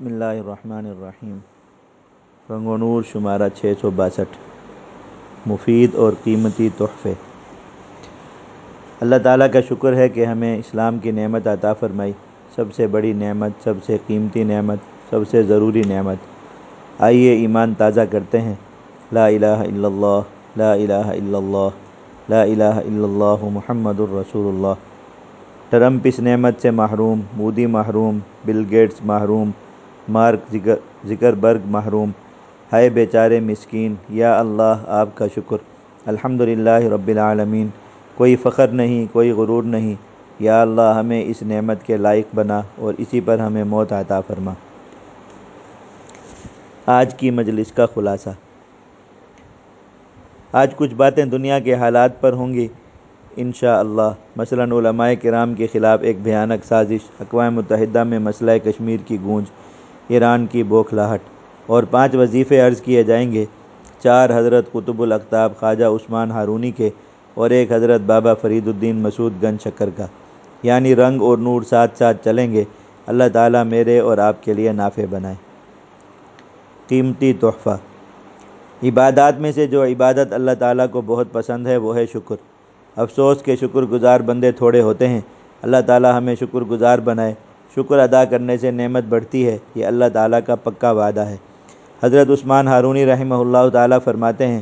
بسم اللہ الرحمن الرحیم۔ رنگ و نور شمارہ چھ سو باسٹھ۔ مفید اور قیمتی تحفے۔ اللہ تعالیٰ کا شکر ہے کہ ہمیں اسلام کی نعمت عطا فرمائی۔ سب سے بڑی نعمت، سب سے قیمتی نعمت، سب سے ضروری نعمت۔ آئیے ایمان تازہ کرتے ہیں۔ لا الہ الا اللہ، لا الہ الا اللہ، لا الہ الا اللہ محمد الرسول اللہ۔ ٹرمپ اس نعمت سے محروم، مودی محروم، بل گیٹس محروم مارک ذکر برگ محروم۔ ہائے بیچارے مسکین، یا اللہ آپ کا شکر۔ الحمد للہ رب العالمین۔ کوئی فخر نہیں، کوئی غرور نہیں۔ یا اللہ ہمیں اس نعمت کے لائق بنا اور اسی پر ہمیں موت عطا فرما۔ آج کی مجلس کا خلاصہ۔ آج کچھ باتیں دنیا کے حالات پر ہوں گی۔ انشاءاللہ، مثلا علماء کرام کے خلاف ایک بھیانک سازش، اقوام متحدہ میں مسئلہ کشمیر کی گونج۔ ایران کی بوکھلاہٹ اور پانچ وظیفے عرض کیے جائیں گے۔ چار حضرت قطب الاقتاب خواجہ عثمان ہارونی کے اور ایک حضرت بابا فرید الدین مسعود گنج شکر کا۔ یعنی رنگ اور نور ساتھ ساتھ چلیں گے۔ اللہ تعالیٰ میرے اور آپ کے لیے نافع بنائے۔ قیمتی تحفہ۔ عبادات میں سے جو عبادت اللہ تعالیٰ کو بہت پسند ہے، وہ ہے شکر۔ افسوس کے شکر گزار بندے تھوڑے ہوتے ہیں۔ اللہ تعالیٰ ہمیں شکر گزار بنائے۔ شکر ادا کرنے سے نعمت بڑھتی ہے۔ یہ اللہ تعالیٰ کا پکا وعدہ ہے۔ حضرت عثمان ہارونی رحمہ اللہ تعالیٰ فرماتے ہیں،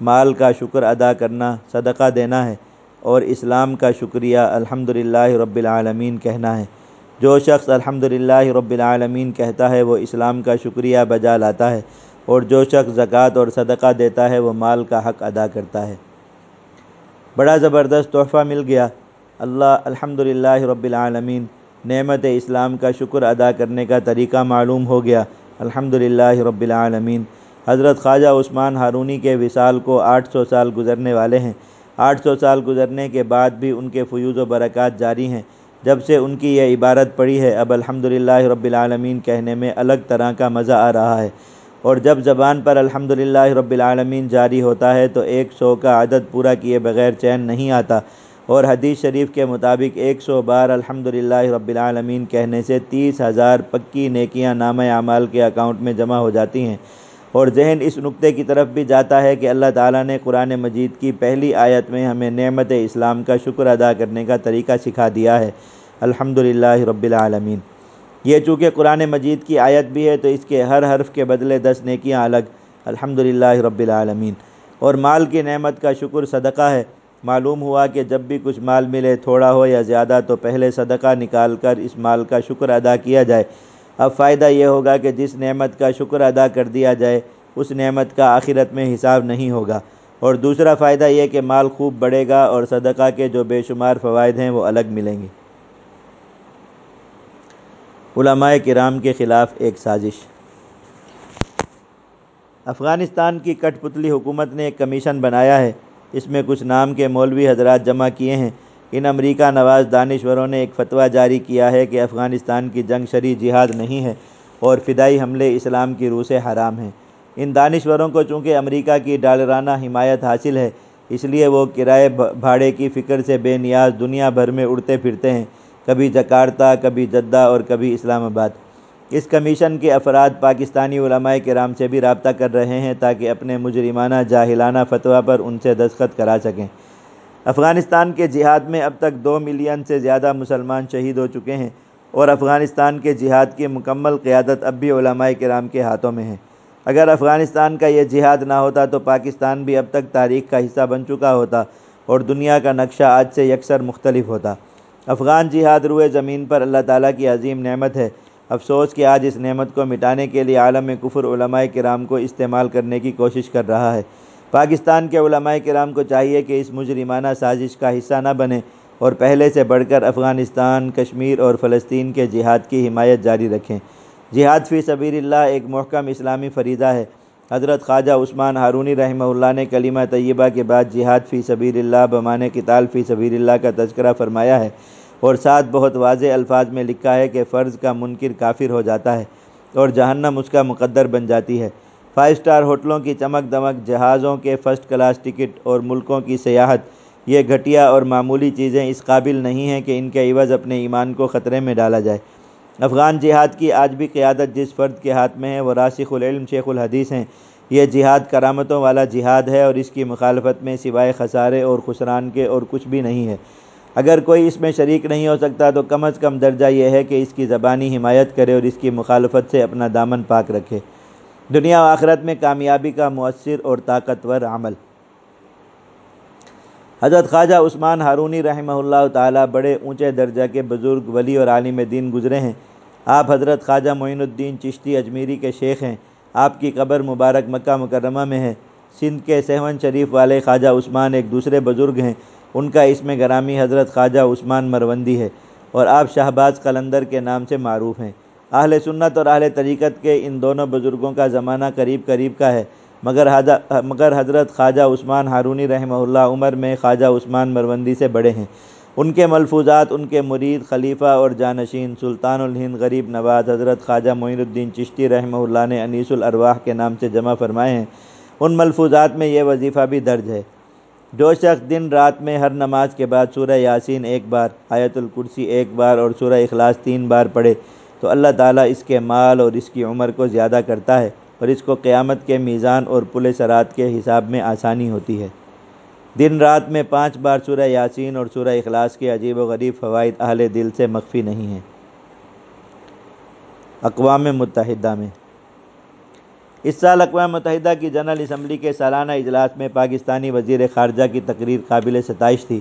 مال کا شکر ادا کرنا صدقہ دینا ہے اور اسلام کا شکریہ الحمد رب العالمین کہنا ہے۔ جو شخص الحمد رب العالمین کہتا ہے، وہ اسلام کا شکریہ بجا لاتا ہے اور جو شخص زکوٰۃ اور صدقہ دیتا ہے، وہ مال کا حق ادا کرتا ہے۔ بڑا زبردست تحفہ مل گیا۔ اللہ الحمد للہ رب العالمین نعمت اسلام کا شکر ادا کرنے کا طریقہ معلوم ہو گیا۔ الحمد للہ رب العالمین۔ حضرت خواجہ عثمان ہارونی کے وصال کو آٹھ سو سال گزرنے والے ہیں۔ آٹھ سو سال گزرنے کے بعد بھی ان کے فیوز و برکات جاری ہیں۔ جب سے ان کی یہ عبارت پڑی ہے، اب الحمد للہ رب العالمین کہنے میں الگ طرح کا مزہ آ رہا ہے۔ اور جب زبان پر الحمد للہ رب العالمین جاری ہوتا ہے تو ایک سو کا عدد پورا کیے بغیر چین نہیں آتا۔ اور حدیث شریف کے مطابق ایک سو بار الحمد للہ رب العالمین کہنے سے تیس ہزار پکی نیکیاں نام اعمال کے اکاؤنٹ میں جمع ہو جاتی ہیں۔ اور ذہن اس نقطے کی طرف بھی جاتا ہے کہ اللہ تعالیٰ نے قرآن مجید کی پہلی آیت میں ہمیں نعمت اسلام کا شکر ادا کرنے کا طریقہ سکھا دیا ہے۔ الحمد للہ رب العالمین۔ یہ چونکہ قرآن مجید کی آیت بھی ہے تو اس کے ہر حرف کے بدلے دس نیکیاں الگ۔ الحمد للہ رب العالمین۔ اور مال کی نعمت کا شکر صدقہ ہے۔ معلوم ہوا کہ جب بھی کچھ مال ملے، تھوڑا ہو یا زیادہ، تو پہلے صدقہ نکال کر اس مال کا شکر ادا کیا جائے۔ اب فائدہ یہ ہوگا کہ جس نعمت کا شکر ادا کر دیا جائے، اس نعمت کا آخرت میں حساب نہیں ہوگا۔ اور دوسرا فائدہ یہ کہ مال خوب بڑھے گا اور صدقہ کے جو بے شمار فوائد ہیں وہ الگ ملیں گے۔ علماء کرام کے خلاف ایک سازش۔ افغانستان کی کٹ پتلی حکومت نے ایک کمیشن بنایا ہے۔ اس میں کچھ نام کے مولوی حضرات جمع کیے ہیں۔ ان امریکہ نواز دانشوروں نے ایک فتویٰ جاری کیا ہے کہ افغانستان کی جنگ شری جہاد نہیں ہے اور فدائی حملے اسلام کی روح سے حرام ہیں۔ ان دانشوروں کو چونکہ امریکہ کی ڈالرانہ حمایت حاصل ہے، اس لیے وہ کرائے بھاڑے کی فکر سے بے نیاز دنیا بھر میں اڑتے پھرتے ہیں۔ کبھی جکارتہ کبھی جدہ اور کبھی اسلام آباد۔ اس کمیشن کے افراد پاکستانی علماء کرام سے بھی رابطہ کر رہے ہیں تاکہ اپنے مجرمانہ جاہلانہ فتویٰ پر ان سے دستخط کرا سکیں۔ افغانستان کے جہاد میں اب تک دو ملین سے زیادہ مسلمان شہید ہو چکے ہیں اور افغانستان کے جہاد کی مکمل قیادت اب بھی علماء کرام کے ہاتھوں میں ہے۔ اگر افغانستان کا یہ جہاد نہ ہوتا تو پاکستان بھی اب تک تاریخ کا حصہ بن چکا ہوتا اور دنیا کا نقشہ آج سے یکسر مختلف ہوتا۔ افغان جہاد روئے زمین پر اللہ تعالیٰ کی عظیم نعمت ہے۔ افسوس کہ آج اس نعمت کو مٹانے کے لیے عالم کفر علماء کرام کو استعمال کرنے کی کوشش کر رہا ہے۔ پاکستان کے علماء کرام کو چاہیے کہ اس مجرمانہ سازش کا حصہ نہ بنے اور پہلے سے بڑھ کر افغانستان، کشمیر اور فلسطین کے جہاد کی حمایت جاری رکھیں۔ جہاد فی سبیل اللہ ایک محکم اسلامی فریضہ ہے۔ حضرت خواجہ عثمان ہارونی رحمہ اللہ نے کلمہ طیبہ کے بعد جہاد فی سبیل اللہ بمان کتال فی سبیل اللہ کا تذکرہ فرمایا ہے۔ اور ساتھ بہت واضح الفاظ میں لکھا ہے کہ فرض کا منکر کافر ہو جاتا ہے اور جہنم اس کا مقدر بن جاتی ہے۔ فائیو سٹار ہوٹلوں کی چمک دمک، جہازوں کے فرسٹ کلاس ٹکٹ اور ملکوں کی سیاحت، یہ گھٹیا اور معمولی چیزیں اس قابل نہیں ہیں کہ ان کے عوض اپنے ایمان کو خطرے میں ڈالا جائے۔ افغان جہاد کی آج بھی قیادت جس فرد کے ہاتھ میں ہے، وہ راسخ العلم شیخ الحدیث ہیں۔ یہ جہاد کرامتوں والا جہاد ہے اور اس کی مخالفت میں سوائے خسارے اور خسران کے اور کچھ بھی نہیں ہے۔ اگر کوئی اس میں شریک نہیں ہو سکتا تو کم از کم درجہ یہ ہے کہ اس کی زبانی حمایت کرے اور اس کی مخالفت سے اپنا دامن پاک رکھے۔ دنیا و آخرت میں کامیابی کا مؤثر اور طاقتور عمل۔ حضرت خواجہ عثمان ہارونی رحمہ اللہ تعالیٰ بڑے اونچے درجہ کے بزرگ ولی اور عالم دین گزرے ہیں۔ آپ حضرت خواجہ معین الدین چشتی اجمیری کے شیخ ہیں۔ آپ کی قبر مبارک مکہ مکرمہ میں ہے۔ سندھ کے سہون شریف والے خواجہ عثمان ایک دوسرے بزرگ ہیں۔ ان کا اس میں گرامی حضرت خواجہ عثمان مروندی ہے اور آپ شہباز قلندر کے نام سے معروف ہیں۔ اہل سنت اور اہل طریقت کے ان دونوں بزرگوں کا زمانہ قریب قریب کا ہے۔ مگر مگر حضرت خواجہ عثمان ہارونی رحمہ اللہ عمر میں خواجہ عثمان مروندی سے بڑے ہیں۔ ان کے ملفوظات، ان کے مرید خلیفہ اور جانشین سلطان الہند غریب نواز حضرت خواجہ معین الدین چشتی رحمہ اللہ نے انیس الارواح کے نام سے جمع فرمائے ہیں۔ ان ملفوظات میں یہ وظیفہ بھی درج ہے۔ جو شخص دن رات میں ہر نماز کے بعد سورہ یاسین ایک بار، آیت الکرسی ایک بار اور سورہ اخلاص تین بار پڑھے، تو اللہ تعالیٰ اس کے مال اور اس کی عمر کو زیادہ کرتا ہے اور اس کو قیامت کے میزان اور پل سرات کے حساب میں آسانی ہوتی ہے۔ دن رات میں پانچ بار سورہ یاسین اور سورہ اخلاص کے عجیب و غریب فوائد اہل دل سے مخفی نہیں ہیں۔ اقوام متحدہ میں اس سال اقوام متحدہ کی جنرل اسمبلی کے سالانہ اجلاس میں پاکستانی وزیر خارجہ کی تقریر قابل ستائش تھی۔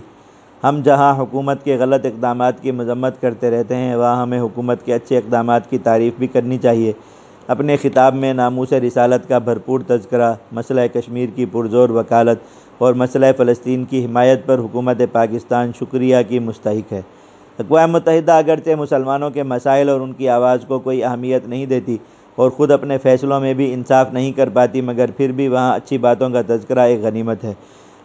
ہم جہاں حکومت کے غلط اقدامات کی مذمت کرتے رہتے ہیں، وہاں ہمیں حکومت کے اچھے اقدامات کی تعریف بھی کرنی چاہیے۔ اپنے خطاب میں ناموس رسالت کا بھرپور تذکرہ، مسئلہ کشمیر کی پرزور وکالت اور مسئلہ فلسطین کی حمایت پر حکومت پاکستان شکریہ کی مستحق ہے۔ اقوام متحدہ اگرچہ مسلمانوں کے مسائل اور ان کی آواز کو کوئی اہمیت نہیں دیتی اور خود اپنے فیصلوں میں بھی انصاف نہیں کر پاتی، مگر پھر بھی وہاں اچھی باتوں کا تذکرہ ایک غنیمت ہے۔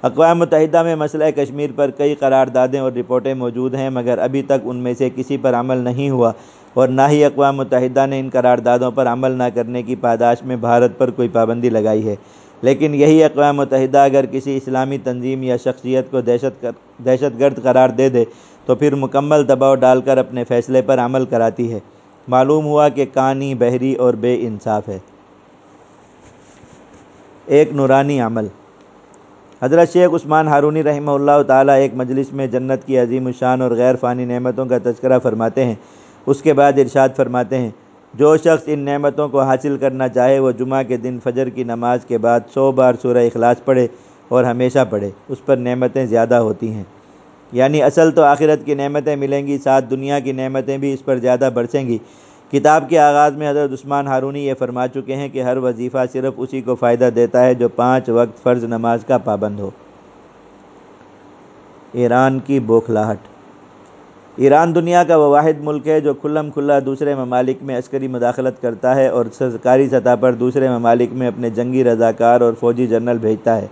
اقوام متحدہ میں مسئلہ کشمیر پر کئی قراردادیں اور رپورٹیں موجود ہیں، مگر ابھی تک ان میں سے کسی پر عمل نہیں ہوا۔ اور نہ ہی اقوام متحدہ نے ان قراردادوں پر عمل نہ کرنے کی پاداش میں بھارت پر کوئی پابندی لگائی ہے۔ لیکن یہی اقوام متحدہ اگر کسی اسلامی تنظیم یا شخصیت کو دہشت دہشت گرد قرار دے دے، تو پھر مکمل دباؤ ڈال کر اپنے فیصلے پر عمل کراتی ہے۔ معلوم ہوا کہ کانی بحری اور بے انصاف ہے۔ ایک نورانی عمل۔ حضرت شیخ عثمان ہارونی رحمہ اللہ تعالیٰ ایک مجلس میں جنت کی عظیم الشان اور غیر فانی نعمتوں کا تذکرہ فرماتے ہیں۔ اس کے بعد ارشاد فرماتے ہیں، جو شخص ان نعمتوں کو حاصل کرنا چاہے، وہ جمعہ کے دن فجر کی نماز کے بعد سو بار سورہ اخلاص پڑھے اور ہمیشہ پڑھے۔ اس پر نعمتیں زیادہ ہوتی ہیں۔ یعنی اصل تو آخرت کی نعمتیں ملیں گی، ساتھ دنیا کی نعمتیں بھی اس پر زیادہ برسیں گی۔ کتاب کے آغاز میں حضرت عثمان ہارونی یہ فرما چکے ہیں کہ ہر وظیفہ صرف اسی کو فائدہ دیتا ہے جو پانچ وقت فرض نماز کا پابند ہو۔ ایران کی بوکھلاہٹ۔ ایران دنیا کا وہ واحد ملک ہے جو کھلم کھلا دوسرے ممالک میں عسکری مداخلت کرتا ہے اور سرکاری سطح پر دوسرے ممالک میں اپنے جنگی رضاکار اور فوجی جنرل بھیجتا ہے۔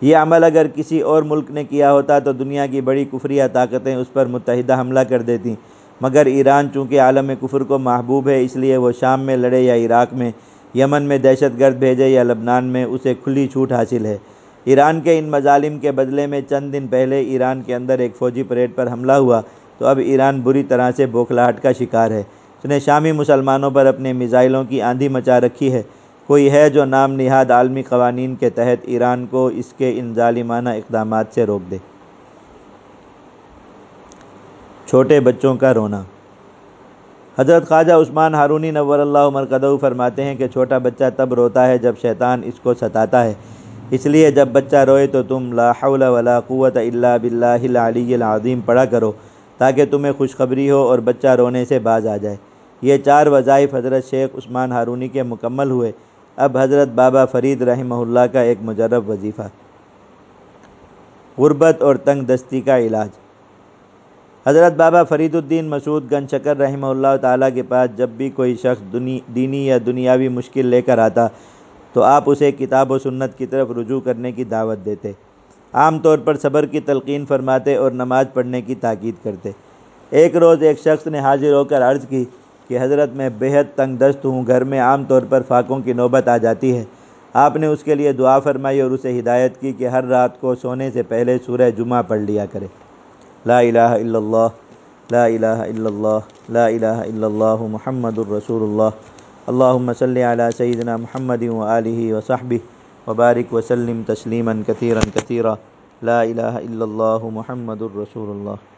یہ عمل اگر کسی اور ملک نے کیا ہوتا تو دنیا کی بڑی کفریہ طاقتیں اس پر متحدہ حملہ کر دیتیں۔ مگر ایران چونکہ عالم کفر کو محبوب ہے، اس لیے وہ شام میں لڑے یا عراق میں، یمن میں دہشت گرد بھیجے یا لبنان میں اسے کھلی چھوٹ حاصل ہے۔ ایران کے ان مظالم کے بدلے میں چند دن پہلے ایران کے اندر ایک فوجی پریڈ پر حملہ ہوا تو اب ایران بری طرح سے بوکھلاہٹ کا شکار ہے۔ اس نے شامی مسلمانوں پر اپنے میزائلوں کی آندھی مچا رکھی ہے۔ کوئی ہے جو نام نہاد عالمی قوانین کے تحت ایران کو اس کے ان ظالمانہ اقدامات سے روک دے۔ چھوٹے بچوں کا رونا۔ حضرت خواجہ عثمان ہارونی نور اللہ مرکدو فرماتے ہیں کہ چھوٹا بچہ تب روتا ہے جب شیطان اس کو ستاتا ہے۔ اس لیے جب بچہ روئے تو تم لا حول ولا قوت الا باللہ العلی العظیم پڑھا کرو تاکہ تمہیں خوشخبری ہو اور بچہ رونے سے باز آ جائے۔ یہ چار وظائف حضرت شیخ عثمان ہارونی کے مکمل ہوئے۔ اب حضرت بابا فرید رحمہ اللہ کا ایک مجرب وظیفہ۔ غربت اور تنگ دستی کا علاج۔ حضرت بابا فرید الدین مسعود گن شکر رحمہ اللہ تعالیٰ کے پاس جب بھی کوئی شخص دینی یا دنیاوی مشکل لے کر آتا تو آپ اسے کتاب و سنت کی طرف رجوع کرنے کی دعوت دیتے۔ عام طور پر صبر کی تلقین فرماتے اور نماز پڑھنے کی تاکید کرتے۔ ایک روز ایک شخص نے حاضر ہو کر عرض کی کہ حضرت میں بےحد تنگ دست ہوں، گھر میں عام طور پر فاقوں کی نوبت آ جاتی ہے۔ آپ نے اس کے لیے دعا فرمائی اور اسے ہدایت کی کہ ہر رات کو سونے سے پہلے سورہ جمعہ پڑھ لیا کرے۔ لا الہ الا اللہ، لا الہ الا اللہ، لا الہ الا اللہ محمد الرسول اللہ اللہم صلی علی سیدنا محمد و آلہ و صحبہ وبارک وسلم تسلیما کثیرا کثیرا۔ لا الہ الا اللہ محمد الرسول اللہ